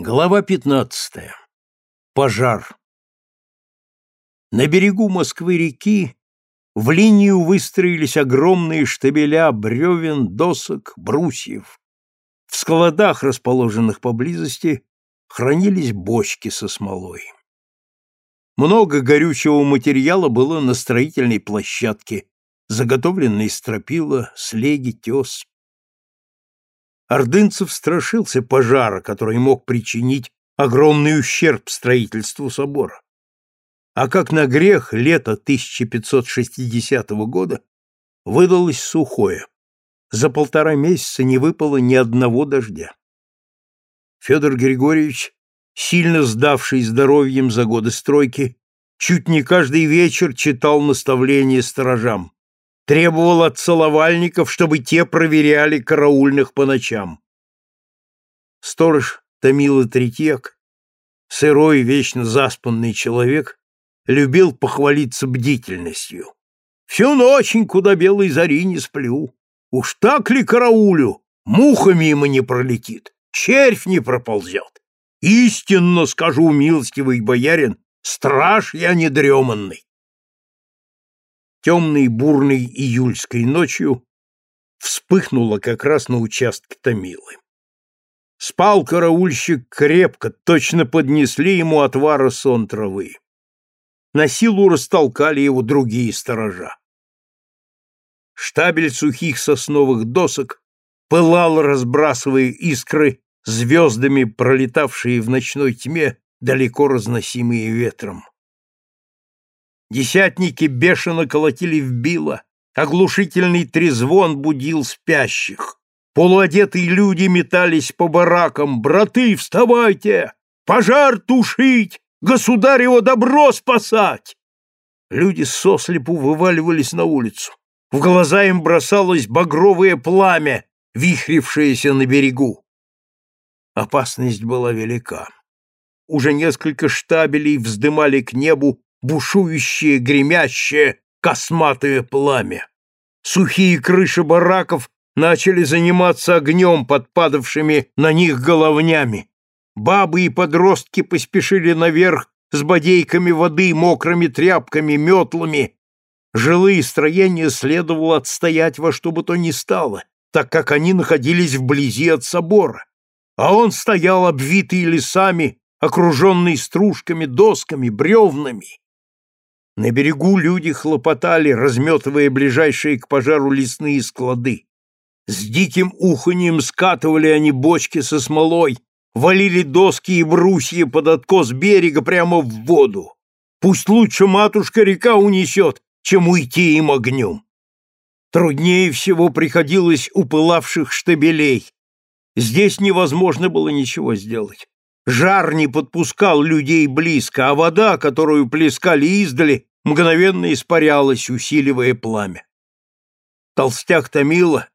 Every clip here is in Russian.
Глава 15. Пожар. На берегу Москвы-реки в линию выстроились огромные штабеля бревен, досок, брусьев. В складах, расположенных поблизости, хранились бочки со смолой. Много горючего материала было на строительной площадке, заготовленные стропила, слеги, тес. Ордынцев страшился пожара, который мог причинить огромный ущерб строительству собора. А как на грех лето 1560 года выдалось сухое. За полтора месяца не выпало ни одного дождя. Федор Григорьевич, сильно сдавший здоровьем за годы стройки, чуть не каждый вечер читал наставления сторожам требовал от целовальников, чтобы те проверяли караульных по ночам. Сторож Томила Третьяк, сырой, вечно заспанный человек, любил похвалиться бдительностью. Всю ночь куда белой зари не сплю. Уж так ли караулю? Муха мимо не пролетит, червь не проползет. Истинно скажу, милостивый боярин, страж я недреманный темной бурной июльской ночью вспыхнула как раз на участке Томилы. Спал караульщик крепко, точно поднесли ему отвара сон травы. На силу растолкали его другие сторожа. Штабель сухих сосновых досок пылал, разбрасывая искры, звездами пролетавшие в ночной тьме, далеко разносимые ветром. Десятники бешено колотили в било, оглушительный трезвон будил спящих. Полуодетые люди метались по баракам. «Браты, вставайте! Пожар тушить! Государево добро спасать!» Люди сослепу вываливались на улицу. В глаза им бросалось багровое пламя, вихрившееся на берегу. Опасность была велика. Уже несколько штабелей вздымали к небу бушующее, гремящее, косматое пламя. Сухие крыши бараков начали заниматься огнем под падавшими на них головнями. Бабы и подростки поспешили наверх с бодейками воды, мокрыми тряпками, метлами. Жилые строения следовало отстоять во что бы то ни стало, так как они находились вблизи от собора. А он стоял обвитый лесами, окруженный стружками, досками, бревнами. На берегу люди хлопотали, разметывая ближайшие к пожару лесные склады. С диким уханьем скатывали они бочки со смолой, валили доски и брусья под откос берега прямо в воду. Пусть лучше матушка река унесет, чем уйти им огнем. Труднее всего приходилось у пылавших штабелей. Здесь невозможно было ничего сделать. Жар не подпускал людей близко, а вода, которую плескали издали, мгновенно испарялась, усиливая пламя. Толстяк томила,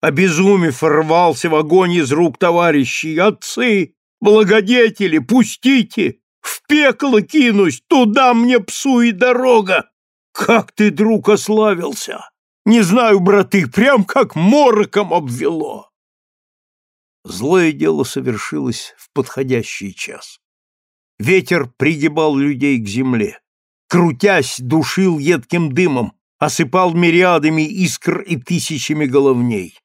обезумев, рвался в огонь из рук товарищей. «Отцы! Благодетели! Пустите! В пекло кинусь! Туда мне псу и дорога! Как ты, друг, ославился! Не знаю, браты, прям как мороком обвело!» Злое дело совершилось в подходящий час. Ветер пригибал людей к земле крутясь, душил едким дымом, осыпал мириадами искр и тысячами головней.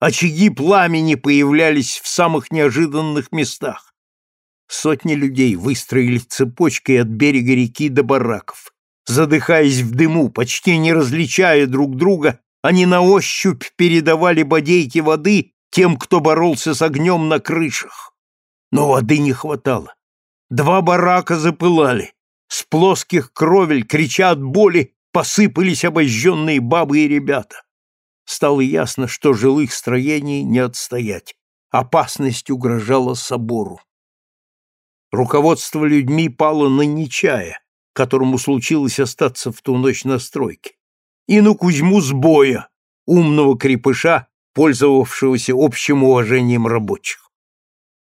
Очаги пламени появлялись в самых неожиданных местах. Сотни людей выстроили цепочкой от берега реки до бараков. Задыхаясь в дыму, почти не различая друг друга, они на ощупь передавали бодейки воды тем, кто боролся с огнем на крышах. Но воды не хватало. Два барака запылали. С плоских кровель, крича от боли, посыпались обожженные бабы и ребята. Стало ясно, что жилых строений не отстоять. Опасность угрожала собору. Руководство людьми пало на Нечая, которому случилось остаться в ту ночь на стройке, и на Кузьму Сбоя, умного крепыша, пользовавшегося общим уважением рабочих.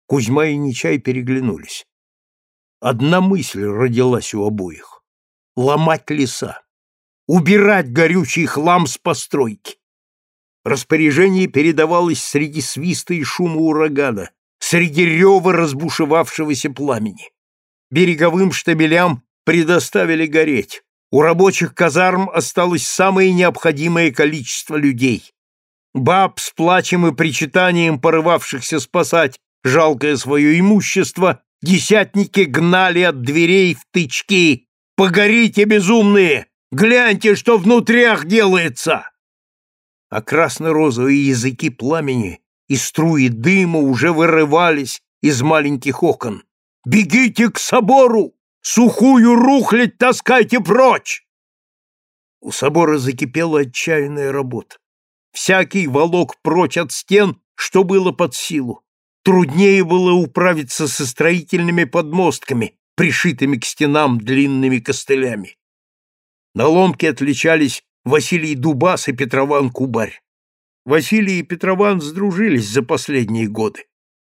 Кузьма и Нечай переглянулись. Одна мысль родилась у обоих — ломать леса, убирать горючий хлам с постройки. Распоряжение передавалось среди свиста и шума урагана, среди рева разбушевавшегося пламени. Береговым штабелям предоставили гореть. У рабочих казарм осталось самое необходимое количество людей. Баб с плачем и причитанием порывавшихся спасать жалкое свое имущество, десятники гнали от дверей в тычки. «Погорите, безумные! Гляньте, что внутрях делается!» А красно-розовые языки пламени и струи дыма уже вырывались из маленьких окон. «Бегите к собору! Сухую рухлядь таскайте прочь!» У собора закипела отчаянная работа. Всякий волок прочь от стен, что было под силу. Труднее было управиться со строительными подмостками, пришитыми к стенам длинными костылями. На ломке отличались Василий Дубас и Петрован Кубарь. Василий и Петрован сдружились за последние годы.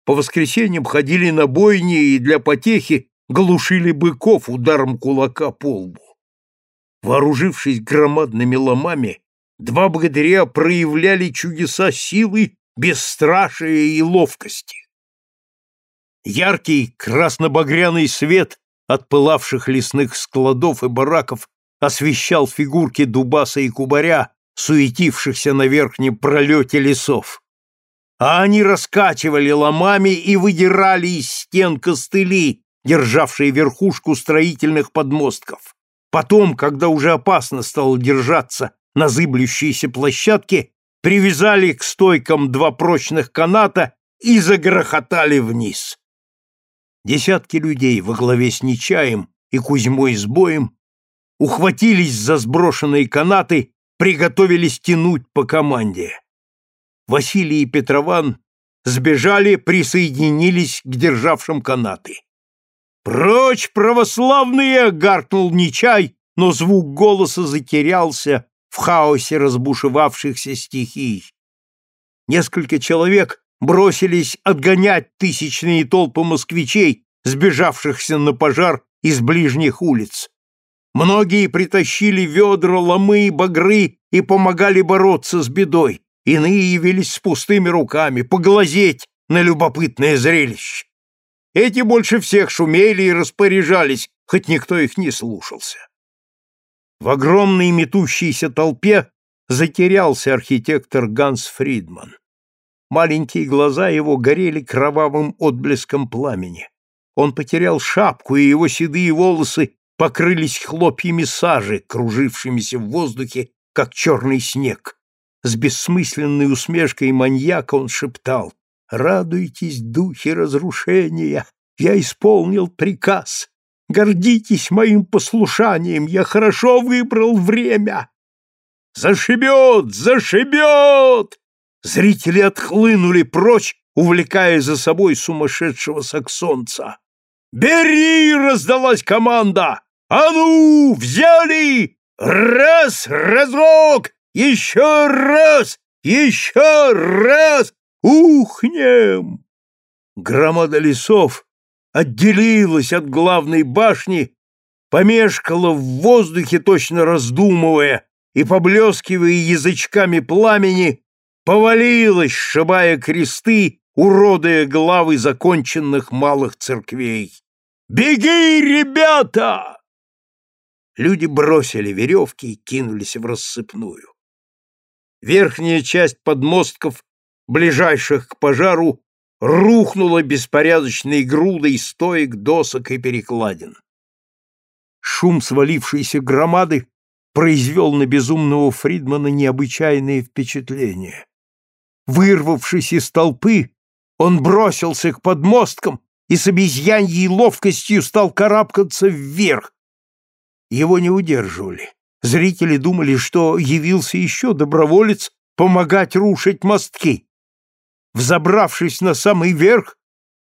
По воскресеньям ходили на бойни и для потехи глушили быков ударом кулака по лбу. Вооружившись громадными ломами, два богатыря проявляли чудеса силы, бесстрашия и ловкости. Яркий красно-багряный свет от пылавших лесных складов и бараков освещал фигурки Дубаса и Кубаря, суетившихся на верхнем пролете лесов. А они раскачивали ломами и выдирали из стен костыли, державшие верхушку строительных подмостков. Потом, когда уже опасно стало держаться на зыблющейся площадке, привязали к стойкам два прочных каната и загрохотали вниз. Десятки людей во главе с Нечаем и Кузьмой с боем ухватились за сброшенные канаты, приготовились тянуть по команде. Василий и Петрован сбежали, присоединились к державшим канаты. «Прочь, православные!» — гаркнул Нечай, но звук голоса затерялся в хаосе разбушевавшихся стихий. Несколько человек бросились отгонять тысячные толпы москвичей, сбежавшихся на пожар из ближних улиц. Многие притащили ведра, ломы, багры и помогали бороться с бедой. Иные явились с пустыми руками, поглазеть на любопытное зрелище. Эти больше всех шумели и распоряжались, хоть никто их не слушался. В огромной метущейся толпе затерялся архитектор Ганс Фридман. Маленькие глаза его горели кровавым отблеском пламени. Он потерял шапку, и его седые волосы покрылись хлопьями сажи, кружившимися в воздухе, как черный снег. С бессмысленной усмешкой маньяка он шептал «Радуйтесь, духи разрушения! Я исполнил приказ! Гордитесь моим послушанием! Я хорошо выбрал время!» «Зашибет! Зашибет!» Зрители отхлынули прочь, увлекая за собой сумасшедшего саксонца. «Бери!» — раздалась команда. «А ну, взяли! Раз, разок! Еще раз! Еще раз! Ухнем!» Громада лесов отделилась от главной башни, помешкала в воздухе, точно раздумывая, и, поблескивая язычками пламени, повалилась, сшибая кресты, уродая главы законченных малых церквей. «Беги, ребята!» Люди бросили веревки и кинулись в рассыпную. Верхняя часть подмостков, ближайших к пожару, рухнула беспорядочной грудой стоек, досок и перекладин. Шум свалившейся громады произвел на безумного Фридмана необычайное впечатление. Вырвавшись из толпы, он бросился к подмосткам и с обезьяньей ловкостью стал карабкаться вверх, его не удерживали. Зрители думали, что явился еще доброволец помогать рушить мостки. Взобравшись на самый верх,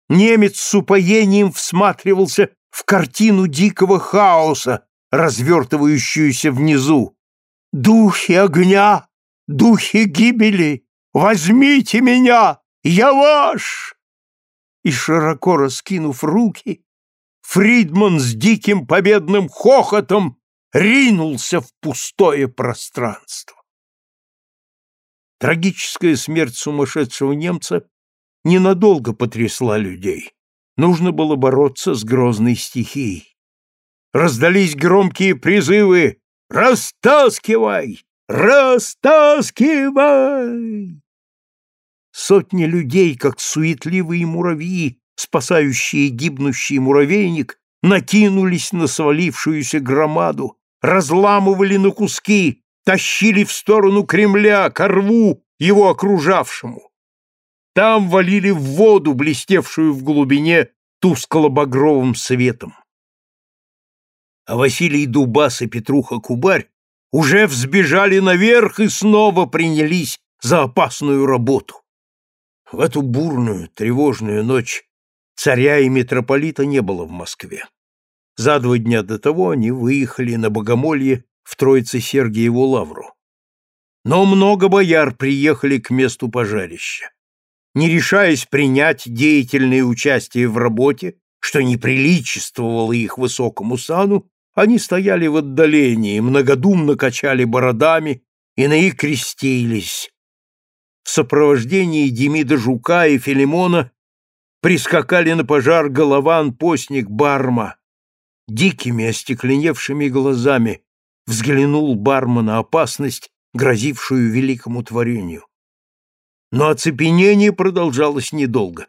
немец с упоением всматривался в картину дикого хаоса, развертывающуюся внизу. «Духи огня! Духи гибели! Возьмите меня! Я ваш!» И, широко раскинув руки, Фридман с диким победным хохотом ринулся в пустое пространство. Трагическая смерть сумасшедшего немца ненадолго потрясла людей. Нужно было бороться с грозной стихией. Раздались громкие призывы «Растаскивай! Растаскивай!» Сотни людей, как суетливые муравьи, спасающие гибнущий муравейник, накинулись на свалившуюся громаду, разламывали на куски, тащили в сторону Кремля, ко рву, его окружавшему. Там валили в воду, блестевшую в глубине тускло-багровым светом. А Василий Дубас и Петруха Кубарь уже взбежали наверх и снова принялись за опасную работу. В эту бурную, тревожную ночь царя и митрополита не было в Москве. За два дня до того они выехали на Богомолье в Троице-Сергиеву лавру. Но много бояр приехали к месту пожарища. Не решаясь принять деятельное участие в работе, что неприличествовало их высокому сану, они стояли в отдалении, многодумно качали бородами и их крестились. В сопровождении Демида Жука и Филимона прискакали на пожар голован постник Барма. Дикими остекленевшими глазами взглянул Барма на опасность, грозившую великому творению. Но оцепенение продолжалось недолго.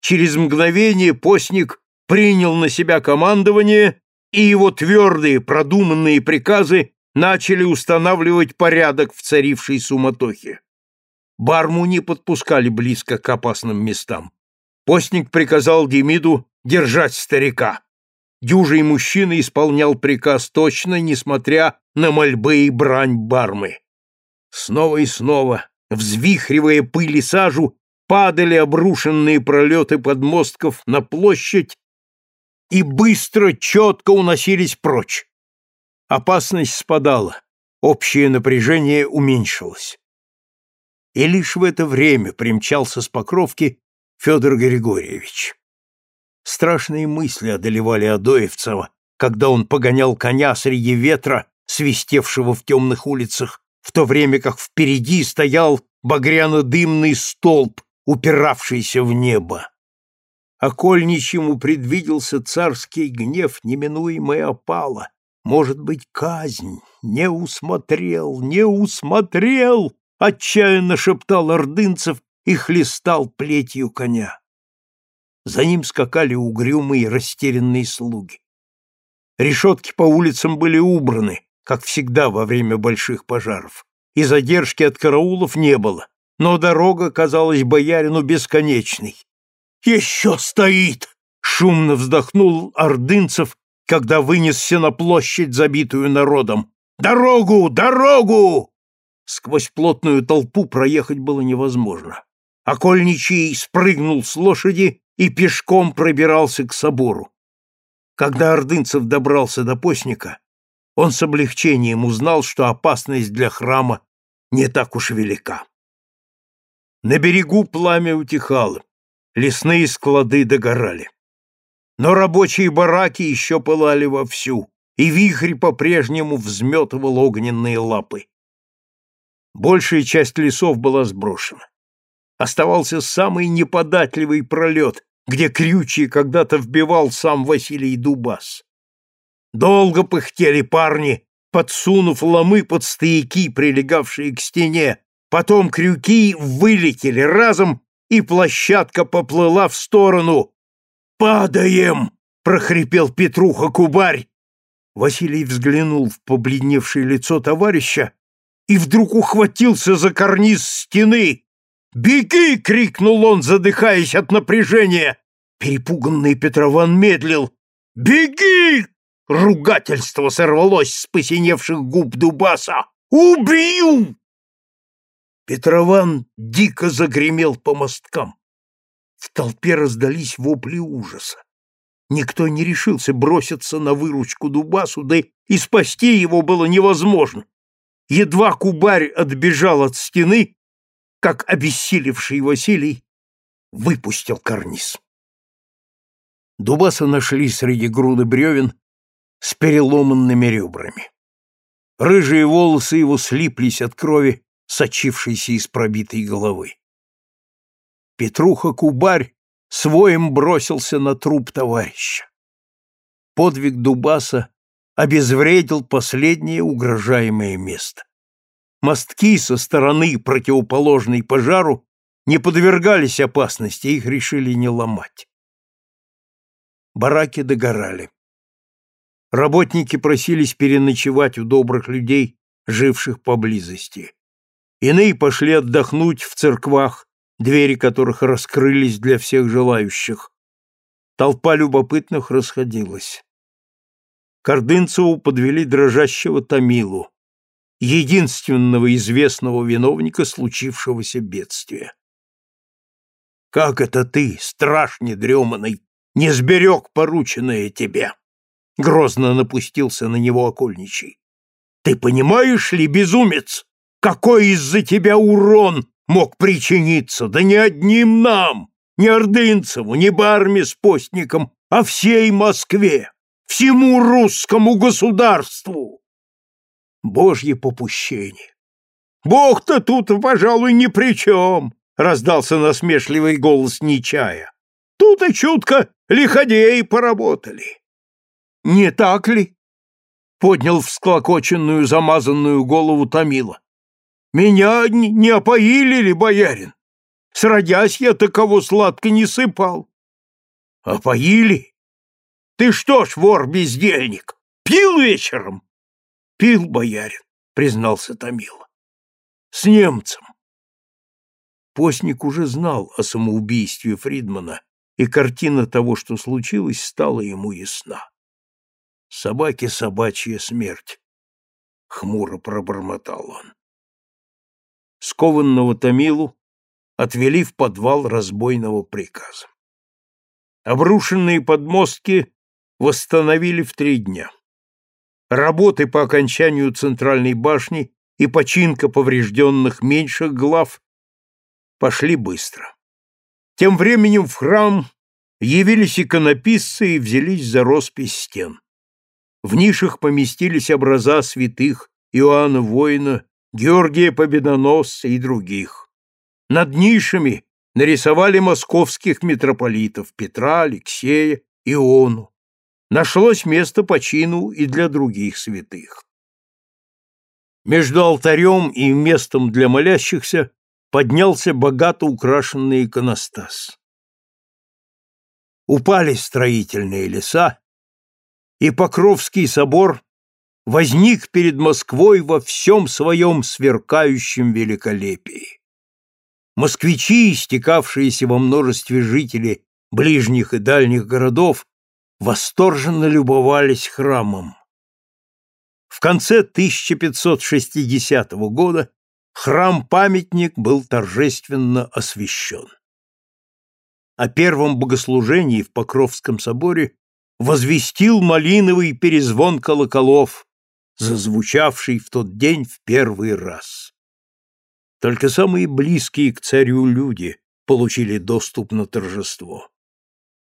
Через мгновение постник принял на себя командование, и его твердые, продуманные приказы начали устанавливать порядок в царившей суматохе. Барму не подпускали близко к опасным местам. Постник приказал Демиду держать старика. Дюжий мужчина исполнял приказ точно, несмотря на мольбы и брань бармы. Снова и снова, взвихривая пыль и сажу, падали обрушенные пролеты подмостков на площадь и быстро, четко уносились прочь. Опасность спадала, общее напряжение уменьшилось. И лишь в это время примчался с Покровки Федор Григорьевич. Страшные мысли одолевали Адоевцева, когда он погонял коня среди ветра, свистевшего в темных улицах, в то время как впереди стоял багряно-дымный столб, упиравшийся в небо. Окольничьему предвиделся царский гнев, неминуемая опала. Может быть, казнь. Не усмотрел, не усмотрел! Отчаянно шептал ордынцев и хлестал плетью коня. За ним скакали угрюмые растерянные слуги. Решетки по улицам были убраны, как всегда во время больших пожаров, и задержки от караулов не было, но дорога казалась боярину бесконечной. «Еще стоит!» — шумно вздохнул Ордынцев, когда вынесся на площадь, забитую народом. «Дорогу! Дорогу!» Сквозь плотную толпу проехать было невозможно. Окольничий спрыгнул с лошади и пешком пробирался к собору. Когда Ордынцев добрался до постника, он с облегчением узнал, что опасность для храма не так уж велика. На берегу пламя утихало, лесные склады догорали. Но рабочие бараки еще пылали вовсю, и вихрь по-прежнему взметывал огненные лапы. Большая часть лесов была сброшена. Оставался самый неподатливый пролет, где крючья когда-то вбивал сам Василий Дубас. Долго пыхтели парни, подсунув ломы под стояки, прилегавшие к стене. Потом крюки вылетели разом, и площадка поплыла в сторону. «Падаем!» — прохрипел Петруха Кубарь. Василий взглянул в побледневшее лицо товарища и вдруг ухватился за карниз стены. «Беги!» — крикнул он, задыхаясь от напряжения. Перепуганный Петрован медлил. «Беги!» — ругательство сорвалось с посиневших губ Дубаса. «Убью!» Петрован дико загремел по мосткам. В толпе раздались вопли ужаса. Никто не решился броситься на выручку Дубасу, да и спасти его было невозможно. Едва Кубарь отбежал от стены, как обессилевший Василий выпустил карниз. Дубаса нашли среди груды бревен с переломанными ребрами. Рыжие волосы его слиплись от крови, сочившейся из пробитой головы. Петруха-кубарь своим бросился на труп товарища. Подвиг Дубаса обезвредил последнее угрожаемое место. Мостки со стороны, противоположной пожару, не подвергались опасности, их решили не ломать. Бараки догорали. Работники просились переночевать у добрых людей, живших поблизости. Иные пошли отдохнуть в церквах, двери которых раскрылись для всех желающих. Толпа любопытных расходилась. Кордынцеву подвели дрожащего Томилу, единственного известного виновника случившегося бедствия. «Как это ты, страж недреманный, не сберег порученное тебе?» Грозно напустился на него окольничий. «Ты понимаешь ли, безумец, какой из-за тебя урон мог причиниться, да не одним нам, не Ордынцеву, не Барме с постником, а всей Москве, всему русскому государству. Божье попущение. Бог-то тут, пожалуй, ни при чем, раздался насмешливый голос Нечая. Тут и чутко лиходеи поработали. Не так ли? Поднял всклокоченную замазанную голову Томила. Меня не опоили ли, боярин? Сродясь я таково сладко не сыпал. Опоили? Ты что ж, вор-бездельник, пил вечером? Пил, боярин, признался Томила. С немцем. Постник уже знал о самоубийстве Фридмана, и картина того, что случилось, стала ему ясна. Собаке собачья смерть, хмуро пробормотал он скованного Томилу отвели в подвал разбойного приказа. Обрушенные подмостки восстановили в три дня. Работы по окончанию центральной башни и починка поврежденных меньших глав пошли быстро. Тем временем в храм явились иконописцы и взялись за роспись стен. В нишах поместились образа святых Иоанна Воина Георгия Победоносца и других. Над нишами нарисовали московских митрополитов Петра, Алексея, Иону. Нашлось место по чину и для других святых. Между алтарем и местом для молящихся поднялся богато украшенный иконостас. Упали строительные леса, и Покровский собор возник перед Москвой во всем своем сверкающем великолепии. Москвичи, стекавшиеся во множестве жителей ближних и дальних городов, восторженно любовались храмом. В конце 1560 года храм-памятник был торжественно освящен. О первом богослужении в Покровском соборе возвестил малиновый перезвон колоколов, зазвучавший в тот день в первый раз. Только самые близкие к царю люди получили доступ на торжество.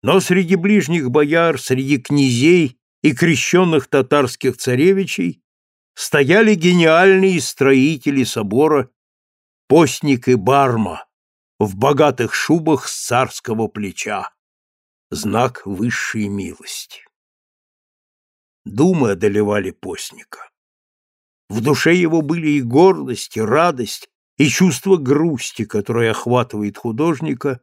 Но среди ближних бояр, среди князей и крещенных татарских царевичей стояли гениальные строители собора Постник и Барма в богатых шубах с царского плеча, знак высшей милости. Думы одолевали постника. В душе его были и гордость, и радость, и чувство грусти, которое охватывает художника,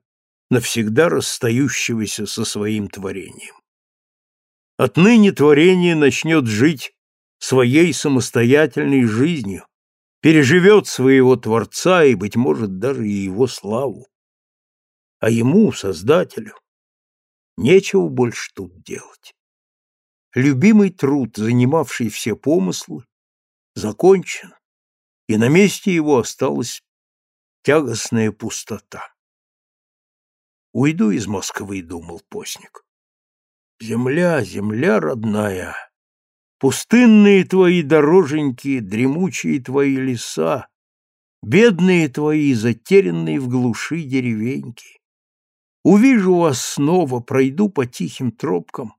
навсегда расстающегося со своим творением. Отныне творение начнет жить своей самостоятельной жизнью, переживет своего Творца и, быть может, даже и его славу. А ему, Создателю, нечего больше тут делать. Любимый труд, занимавший все помыслы, закончен, и на месте его осталась тягостная пустота. «Уйду из Москвы», — думал постник. «Земля, земля родная, пустынные твои дороженьки, дремучие твои леса, бедные твои, затерянные в глуши деревеньки. Увижу вас снова, пройду по тихим тропкам,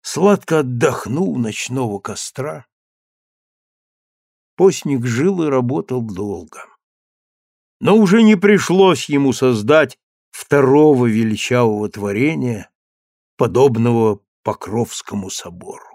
сладко отдохну у ночного костра. Постник жил и работал долго. Но уже не пришлось ему создать второго величавого творения, подобного Покровскому собору.